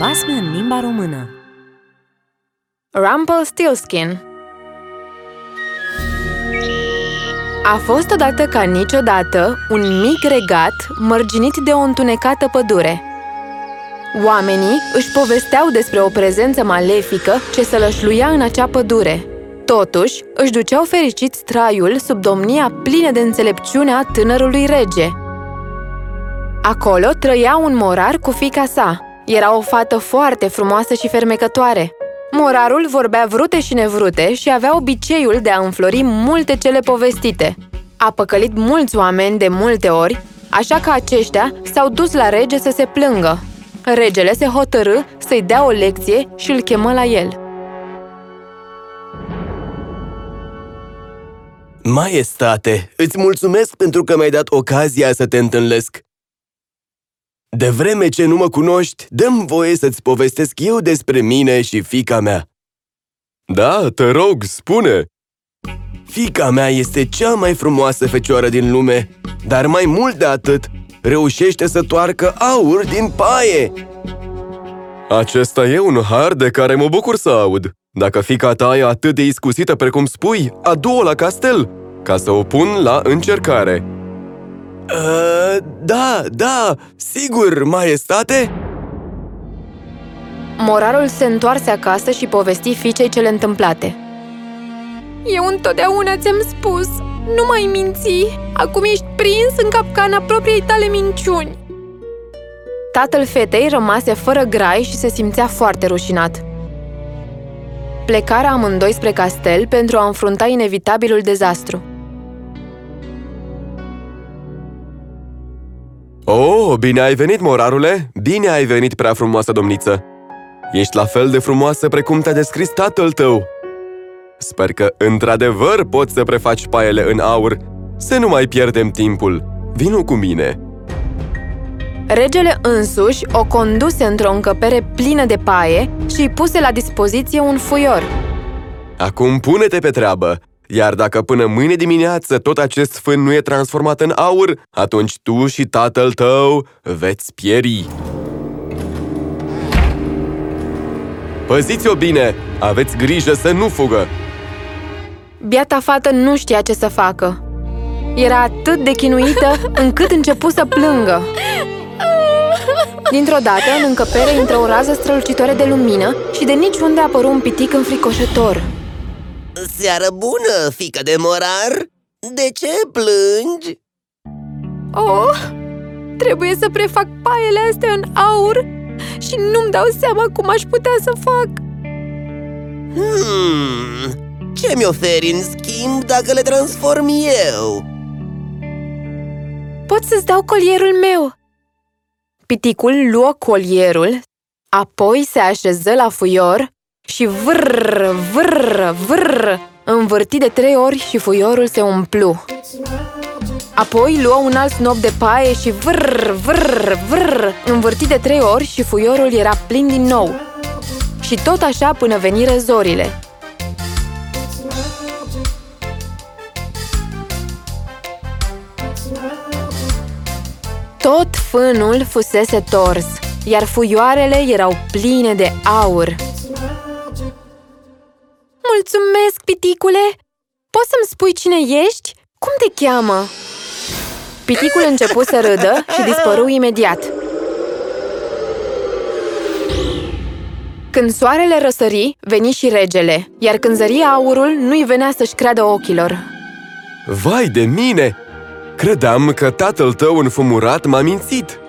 basme în limba română Rumpelstiltskin A fost odată ca niciodată un mic regat mărginit de o întunecată pădure. Oamenii își povesteau despre o prezență malefică ce se lășluia în acea pădure. Totuși, își duceau fericiți traiul sub domnia plină de înțelepciune a tânărului rege. Acolo trăia un morar cu fica sa. Era o fată foarte frumoasă și fermecătoare. Morarul vorbea vrute și nevrute și avea obiceiul de a înflori multe cele povestite. A păcălit mulți oameni de multe ori, așa că aceștia s-au dus la rege să se plângă. Regele se hotărâ să-i dea o lecție și îl chemă la el. Maestate, îți mulțumesc pentru că mi-ai dat ocazia să te întâlnesc. De vreme ce nu mă cunoști, dăm voie să-ți povestesc eu despre mine și fica mea. Da, te rog, spune! Fica mea este cea mai frumoasă fecioară din lume, dar mai mult de atât, reușește să toarcă aur din paie! Acesta e un har de care mă bucur să aud. Dacă fica ta e atât de iscusită precum spui, adu-o la castel, ca să o pun la încercare. Uh, da, da, sigur, maestate! Morarul se întoarse acasă și povesti fiicei cele întâmplate. Eu întotdeauna ți-am spus, nu mai minți, acum ești prins în capcana propriei tale minciuni. Tatăl fetei rămase fără grai și se simțea foarte rușinat. Plecarea amândoi spre castel pentru a înfrunta inevitabilul dezastru. Oh, bine ai venit, morarule! Bine ai venit, prea frumoasă domniță! Ești la fel de frumoasă precum te-a descris tatăl tău! Sper că, într-adevăr, poți să prefaci paiele în aur. Să nu mai pierdem timpul. Vino cu mine! Regele însuși o conduse într-o încăpere plină de paie și îi puse la dispoziție un fuior. Acum pune-te pe treabă! Iar dacă până mâine dimineață tot acest fân nu e transformat în aur, atunci tu și tatăl tău veți pieri. Păziți-o bine! Aveți grijă să nu fugă! Biata fată nu știa ce să facă. Era atât de chinuită încât începu să plângă. Dintr-o dată, în încăpere intră o rază strălucitoare de lumină și de niciunde apăru un pitic înfricoșător. Seară bună, fică de morar! De ce plângi? Oh, trebuie să prefac paiele astea în aur și nu-mi dau seama cum aș putea să fac. Hmm, ce mi oferi în schimb dacă le transform eu? Pot să-ți dau colierul meu. Piticul luă colierul, apoi se așeză la fuior și vrr, vrr, vrr, învârti de trei ori și fuiorul se umplu. Apoi luă un alt snop de paie și vrr, vrr, vrr, învârti de trei ori și fuiorul era plin din nou. Și tot așa până veni răzorile. Tot fânul fusese tors, iar fuioarele erau pline de aur. Mulțumesc, piticule! Poți să-mi spui cine ești? Cum te cheamă? Piticul început să râdă și dispăru imediat. Când soarele răsări, veni și regele, iar când zăria aurul, nu-i venea să-și creadă ochilor. Vai de mine! Credeam că tatăl tău înfumurat m-a mințit.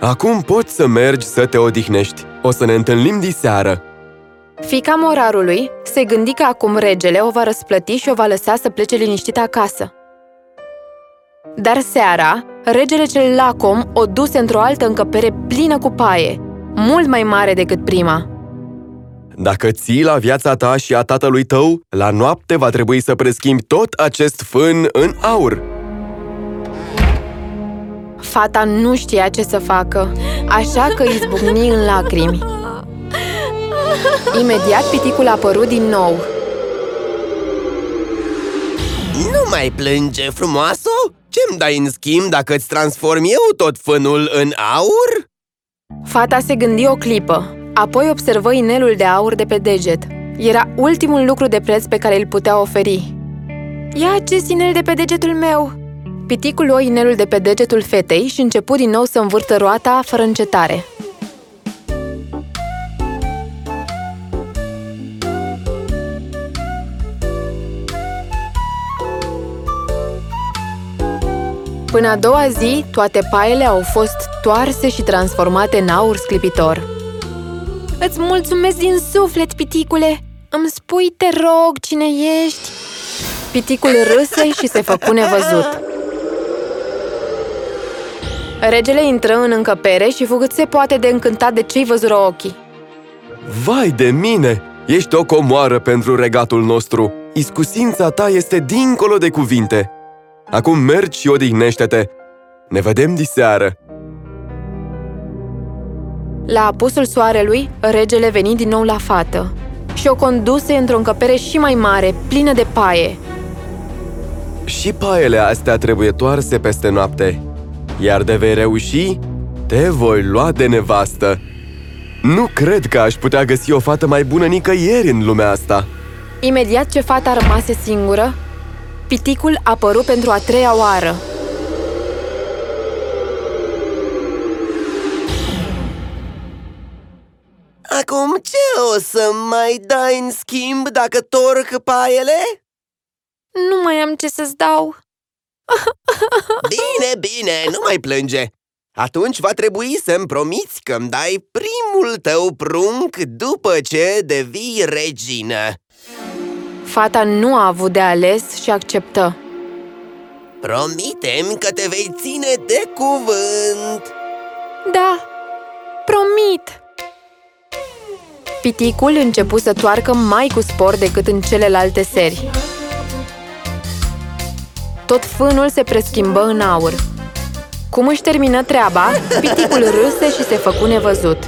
Acum poți să mergi să te odihnești. O să ne întâlnim diseară. Fica morarului se gândi că acum regele o va răsplăti și o va lăsa să plece liniștită acasă. Dar seara, regele cel lacom o duse într-o altă încăpere plină cu paie, mult mai mare decât prima. Dacă ții la viața ta și a tatălui tău, la noapte va trebui să preschimbi tot acest fân în aur. Fata nu știa ce să facă, așa că izbucni în lacrimi. Imediat piticul a apărut din nou. Nu mai plânge, frumoasă? Ce-mi dai în schimb dacă îți transform eu tot fânul în aur? Fata se gândi o clipă, apoi observă inelul de aur de pe deget. Era ultimul lucru de preț pe care îl putea oferi. Ia acest inel de pe degetul meu! Piticul luă inelul de pe degetul fetei și început din nou să învârtă roata fără încetare. Până a doua zi, toate paiele au fost toarse și transformate în aur sclipitor. Îți mulțumesc din suflet, piticule! Îmi spui, te rog, cine ești? Piticul râse și se făcu nevăzut. Regele intră în încăpere și fu cât se poate de încântat de ce-i văzură ochii. Vai de mine! Ești o comoară pentru regatul nostru! Iscusința ta este dincolo de cuvinte! Acum mergi și odihnește-te! Ne vedem diseară! La apusul soarelui, regele veni din nou la fată și o conduse într-o încăpere și mai mare, plină de paie. Și paiele astea trebuie toarse peste noapte, iar de vei reuși, te voi lua de nevastă. Nu cred că aș putea găsi o fată mai bună nicăieri în lumea asta. Imediat ce fata rămase singură, piticul apăru pentru a treia oară. Acum ce o să mai dai în schimb dacă torc paiele? Nu mai am ce să-ți dau. Bine, bine, nu mai plânge! Atunci va trebui să-mi promiți că îmi dai primul tău prunc după ce devii regină. Fata nu a avut de ales și acceptă. Promite-mi că te vei ține de cuvânt! Da, promit! Piticul începu să toarcă mai cu spor decât în celelalte seri. Tot fânul se preschimbă în aur. Cum își termină treaba, piticul râse și se făcu nevăzut.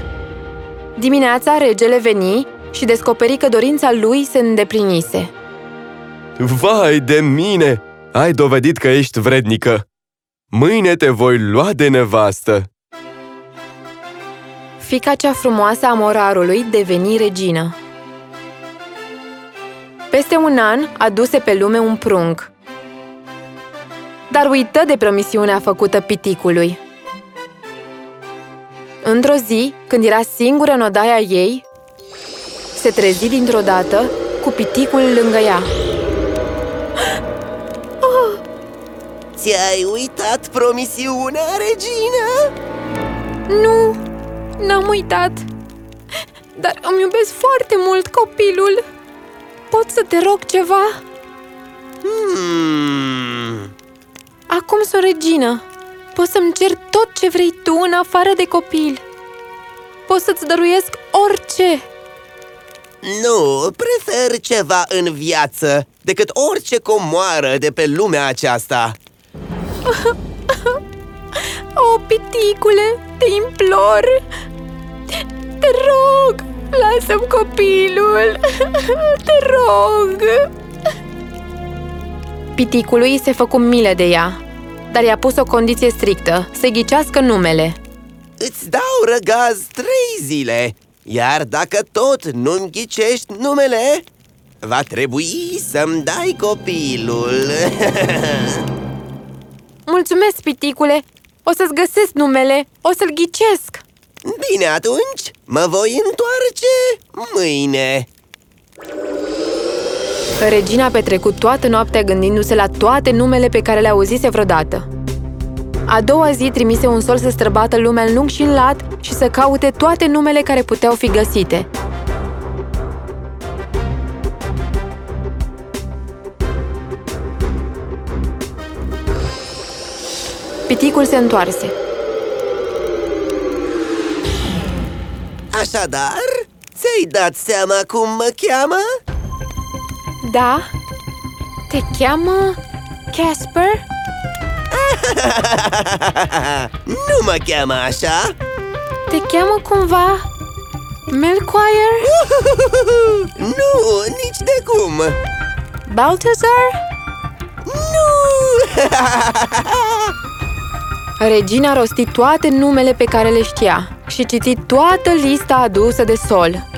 Dimineața, regele veni și descoperi că dorința lui se îndeplinise. Vai de mine! Ai dovedit că ești vrednică! Mâine te voi lua de nevastă! Fica cea frumoasă a morarului deveni regină. Peste un an aduse pe lume un prunc. Dar uită de promisiunea făcută piticului. Într-o zi, când era singură în odaia ei, se trezi dintr-o dată cu piticul lângă ea. Ți-ai uitat promisiunea, regină? Nu, n-am uitat. Dar îmi iubesc foarte mult copilul. Pot să te rog ceva? Hmm. Acum sunt regină. Poți să-mi cer tot ce vrei tu în afară de copil. Pot să-ți dăruiesc orice. Nu, prefer ceva în viață decât orice comoară de pe lumea aceasta. O, piticule, te implor! Te rog, lasă-mi copilul! Te rog! Piticului se făcu milă de ea, dar i-a pus o condiție strictă, să ghicească numele. Îți dau răgaz trei zile, iar dacă tot nu-mi ghicești numele, va trebui să-mi dai copilul. Mulțumesc, piticule! O să-ți găsesc numele, o să-l ghicesc! Bine atunci, mă voi întoarce mâine. Regina a petrecut toată noaptea gândindu-se la toate numele pe care le auzise vreodată. A doua zi trimise un sol să străbată lumea în lung și în lat și să caute toate numele care puteau fi găsite. Piticul se întoarse. Așadar, ți-ai dat seama cum mă cheamă? Da? Te cheamă Casper? nu mă cheamă așa Te cheamă cumva Melchior? Nu, nici de cum Balthazar? Nu! Regina rosti toate numele pe care le știa și citi toată lista adusă de sol.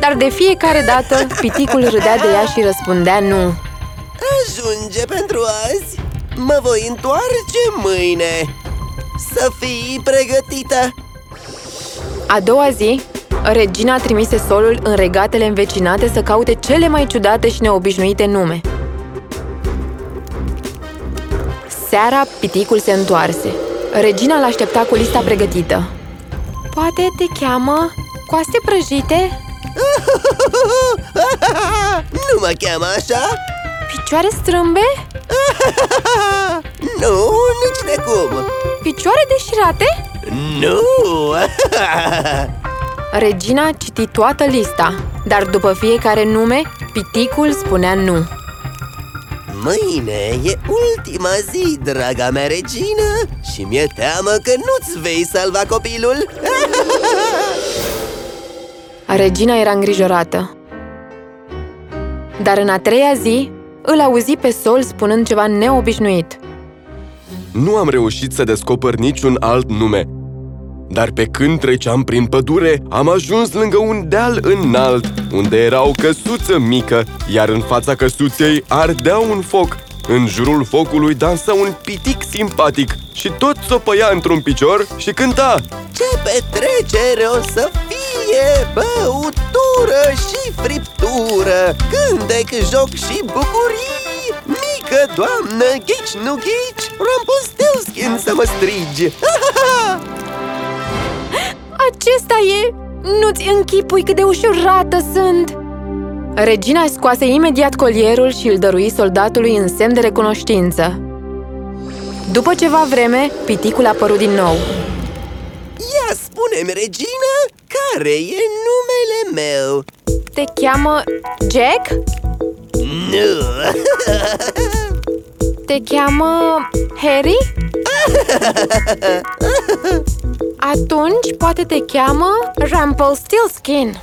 Dar de fiecare dată, piticul râdea de ea și răspundea nu. Ajunge pentru azi! Mă voi întoarce mâine! Să fii pregătită! A doua zi, regina trimise solul în regatele învecinate să caute cele mai ciudate și neobișnuite nume. Seara, piticul se întoarse. Regina l-aștepta cu lista pregătită. Poate te cheamă coaste prăjite? Nu mă cheamă așa? Picioare strâmbe? Nu, nici de cum! Picioare deșirate? Nu! Regina citi toată lista, dar după fiecare nume, piticul spunea nu. Mâine e ultima zi, draga mea regină Și mi-e teamă că nu-ți vei salva copilul Regina era îngrijorată. Dar în a treia zi, îl auzi pe sol spunând ceva neobișnuit. Nu am reușit să descoper niciun alt nume. Dar pe când treceam prin pădure, am ajuns lângă un deal înalt, unde era o căsuță mică, iar în fața căsuței ardea un foc. În jurul focului dansa un pitic simpatic și tot țopăia într-un picior și cânta Ce petrecere o să fie, băutură și friptură! Cântec, joc și bucurii! Mică doamnă, ghici, nu ghici! Rumpelstiltskin să mă strigi Acesta e! Nu-ți închipui cât de ușurată sunt! Regina scoase imediat colierul și îl dărui soldatului în semn de recunoștință. După ceva vreme, piticul a apărut din nou. Ia spune-mi, regină, care e numele meu? Te cheamă Jack? Nu! Te cheamă Harry? Atunci poate te cheamă Rumpelstiltskin.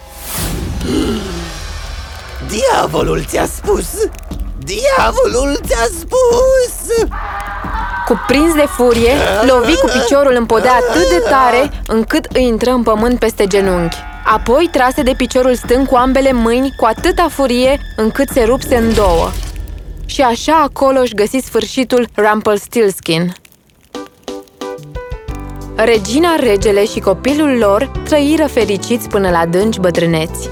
Diavolul ți-a spus! Diavolul ți-a spus! Cuprins de furie, lovi cu piciorul în podea atât de tare încât îi intră în pământ peste genunchi. Apoi trase de piciorul stâng cu ambele mâini cu atâta furie încât se rupse în două. Și așa acolo își găsi sfârșitul Rumpelstiltskin. Regina, regele și copilul lor trăiră fericiți până la dânci bătrâneți.